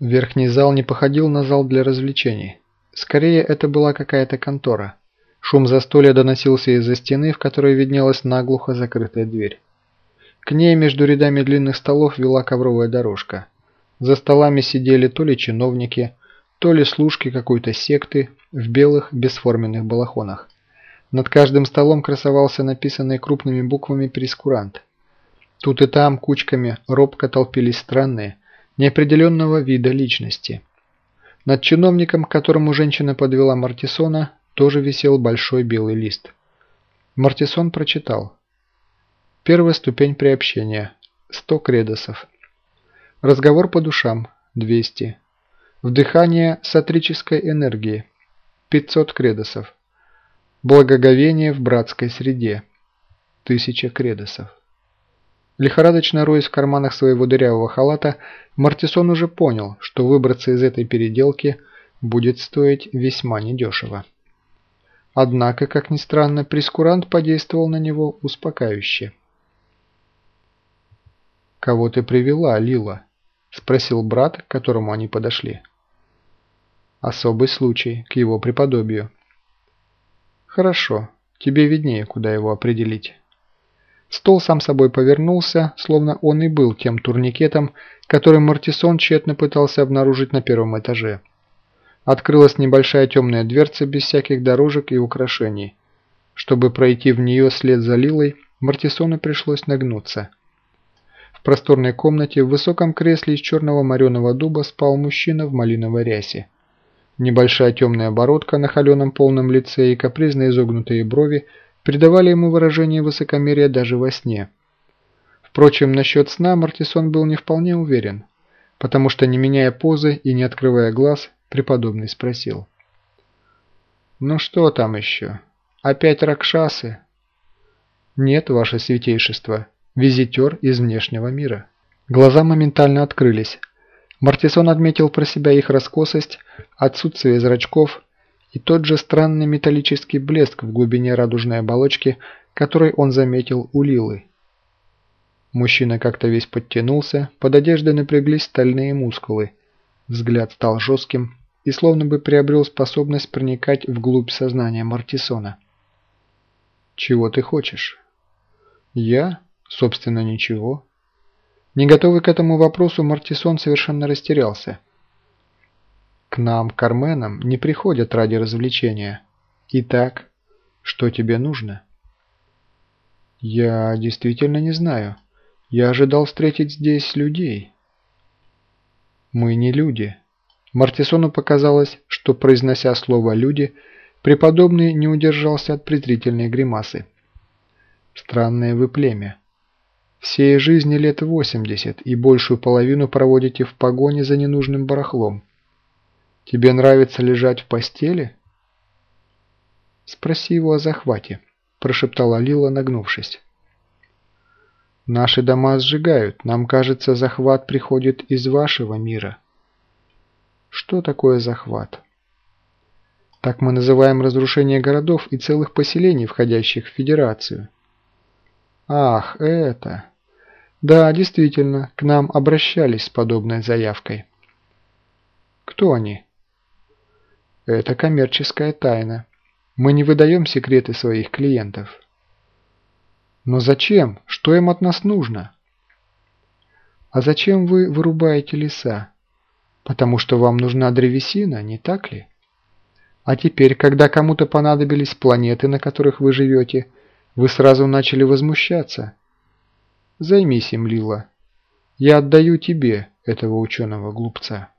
Верхний зал не походил на зал для развлечений. Скорее, это была какая-то контора. Шум застолья доносился из-за стены, в которой виднелась наглухо закрытая дверь. К ней между рядами длинных столов вела ковровая дорожка. За столами сидели то ли чиновники, то ли служки какой-то секты в белых бесформенных балахонах. Над каждым столом красовался написанный крупными буквами прескурант. Тут и там кучками робко толпились странные, неопределенного вида личности. Над чиновником, которому женщина подвела Мартисона, тоже висел большой белый лист. Мартисон прочитал. Первая ступень приобщения. 100 кредосов. Разговор по душам. 200. Вдыхание сатрической энергии. 500 кредосов. Благоговение в братской среде. 1000 кредосов. Лихорадочно роясь в карманах своего дырявого халата, Мартисон уже понял, что выбраться из этой переделки будет стоить весьма недешево. Однако, как ни странно, прескурант подействовал на него успокаивающе. «Кого ты привела, Лила?» – спросил брат, к которому они подошли. «Особый случай, к его преподобию». «Хорошо, тебе виднее, куда его определить». Стол сам собой повернулся, словно он и был тем турникетом, который Мартисон тщетно пытался обнаружить на первом этаже. Открылась небольшая темная дверца без всяких дорожек и украшений. Чтобы пройти в нее след за Лилой, Мартисону пришлось нагнуться. В просторной комнате в высоком кресле из черного мореного дуба спал мужчина в малиновой рясе. Небольшая темная бородка на холеном полном лице и капризно изогнутые брови придавали ему выражение высокомерия даже во сне. Впрочем, насчет сна Мартисон был не вполне уверен, потому что, не меняя позы и не открывая глаз, преподобный спросил. «Ну что там еще? Опять ракшасы?» «Нет, ваше святейшество, визитер из внешнего мира». Глаза моментально открылись. Мартисон отметил про себя их раскосость, отсутствие зрачков и тот же странный металлический блеск в глубине радужной оболочки, который он заметил у Лилы. Мужчина как-то весь подтянулся, под одеждой напряглись стальные мускулы. Взгляд стал жестким и словно бы приобрел способность проникать вглубь сознания Мартисона. «Чего ты хочешь?» «Я? Собственно, ничего». Не готовый к этому вопросу, Мартисон совершенно растерялся – к нам, Карменам, не приходят ради развлечения. Итак, что тебе нужно? Я действительно не знаю. Я ожидал встретить здесь людей. Мы не люди. Мартисону показалось, что, произнося слово «люди», преподобный не удержался от презрительной гримасы. Странное вы племя. Всей жизни лет 80 и большую половину проводите в погоне за ненужным барахлом. Тебе нравится лежать в постели?» «Спроси его о захвате», – прошептала Лила, нагнувшись. «Наши дома сжигают. Нам кажется, захват приходит из вашего мира». «Что такое захват?» «Так мы называем разрушение городов и целых поселений, входящих в Федерацию». «Ах, это...» «Да, действительно, к нам обращались с подобной заявкой». «Кто они?» Это коммерческая тайна. Мы не выдаем секреты своих клиентов. Но зачем? Что им от нас нужно? А зачем вы вырубаете леса? Потому что вам нужна древесина, не так ли? А теперь, когда кому-то понадобились планеты, на которых вы живете, вы сразу начали возмущаться. Займись им, Лила. Я отдаю тебе этого ученого-глупца.